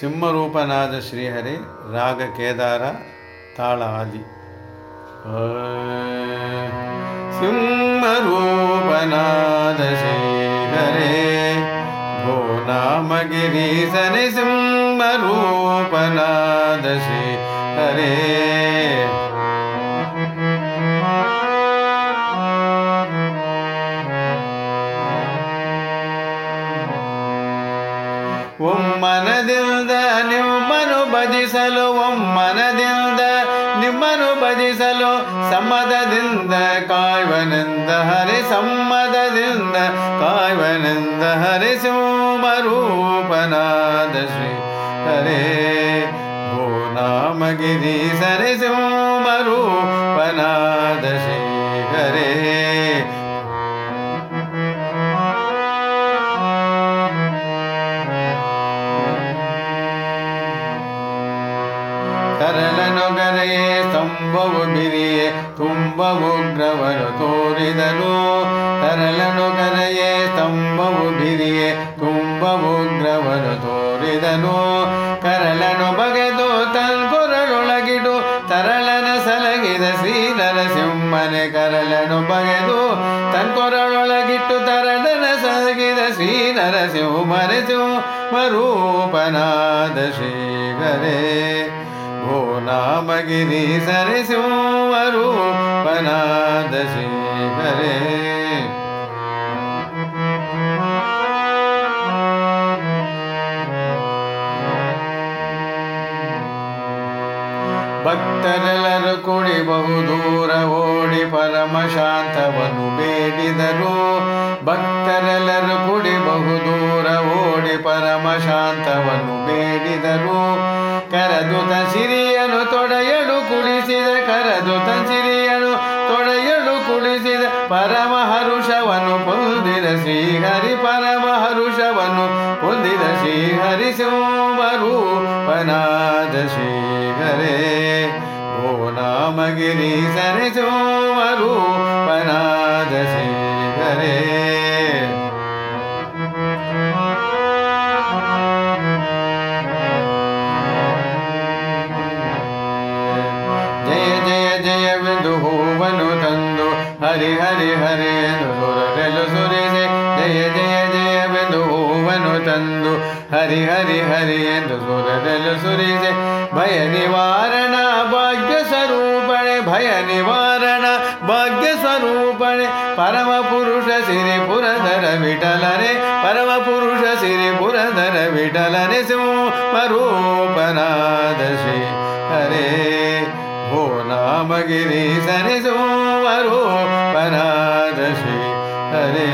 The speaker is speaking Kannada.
ಸಿಂಹರೂಪನಾದ ಶ್ರೀಹರಿ ರಾಗ ಕೇದಾರ ತಾಳ ಆದಿ. ಸಿಂಹರೂಪನಾದ ಶ್ರೀಹರೇ ಭೋ ನಾಮಗಿರೀಸನೆ ಸಿಂಹರೂಪನಾದ ಶ್ರೀಹರೇ. ಹರೇ ಒಮ್ಮನದಿಂದ ನಿಮ್ಮನು ಭಜಿಸಲು ಒಮ್ಮನದಿಂದ ನಿಮ್ಮನು ಭಜಿಸಲು ಸಮ್ಮದದಿಂದ ಕಾಯ್ವನಂದ ಹರಿ ಸಮ್ಮದದಿಂದ ಕಾಯ್ವನಂದ ಹರಿ ಸೋಮರೂಪನಾದ ಶ್ರೀ ಹರೇ ಓ ನಾಮಗಿರಿ ಸರಿ ಸೋಮರೂಪನಾದ ಶ್ರೀ ಹರೇ. ಕರಲನೊಗರೆಯೇ ತಂಬವು ಬಿರಿಯೇ ತುಂಬ ಉಗ್ರವರು ತೋರಿದನು. ಕರಲುಗರೆಯೇ ತಂಬವು ಬಿರಿಯೇ ತುಂಬ ಉಗ್ರವರು ತೋರಿದನು. ಕರಲನು ಬಗೆದು ತನ್ಪುರಳೊಳಗಿಡು ತರಳನ ಸಲಗಿದ ಶ್ರೀಧರ ಸಿಂಹನೆ ಕರಲನು ಬಗೆದು ತನ್ಪುರಳೊಳಗಿಟ್ಟು ತರಳನ ಸಲಗಿದ ಶ್ರೀ ನರಸಿಂಹನೆ ಮರೂಪನಾದ ಶ್ರೀಗರೇ ಭೋ ನಾಮಗಿರಿ ಸರಿ ಸಿಂಹರೂಪನಾದ ಭಕ್ತರೆಲರು ಕುಡಿ ಬಹು ಬಹುದೂರ ಓಡಿ ಪರಮ ಶಾಂತವನ್ನು ಬೇಡಿದರು. ಭಕ್ತರೆಲ್ಲರೂ ಕರದುತ ಸಿರಿಯನು ತೊಡೆಯಲು ಕುಡಿಸಿದ ಕರದುತ ಸಿರಿಯನು ತೊಡೆಯಲು ಕುಡಿಸಿದ ಪರಮ ಹರುಷವನ್ನು ಹೊಂದಿದ ಶ್ರೀಹರಿ ಪರಮ ಹರುಷವನ್ನು ಹೊಂದಿದ ಶ್ರೀಹರಿ ಸೋಮರೂಪನಾದ ಶ್ರೀಹರೇ, ಓ ನಾಮಗಿರಿ ಸರಿ ಸೋಮರೂಪನಾದ ಜಯ ಹೂವನು ತಂದು, ಹರಿ ಹರಿ ಹರಿ ಸುರರೆಲು ಸುರಿಸಿ, ಜಯ ಜಯ ಜಯವೆಂದು ಹೂವನು ತಂದು, ಹರಿ ಹರಿ ಹರಿ ಎಂದು ಸುರರೆಲು ಸುರಿದೆ ಭಯ ನಿವಾರಣ ಭಾಗ್ಯ ಸ್ವರೂಪಣೆ, ಭಯ ನಿವಾರಣ ಭಾಗ್ಯ ಸ್ವರೂಪಣೆ, ಪರಮ ಪುರುಷ ಸಿರಿ ಪುರಧರ ವಿಠಲನೆ, ಪರಮ ಪುರುಷ ಸಿರಿ ಪುರಧರ ವಿಠಲನೆ ಹರೇ ಭೋ ಕಾಮಗಿರಿ ಸರಿಸುವರು ಪರಾದಶಿ ಹರೇ.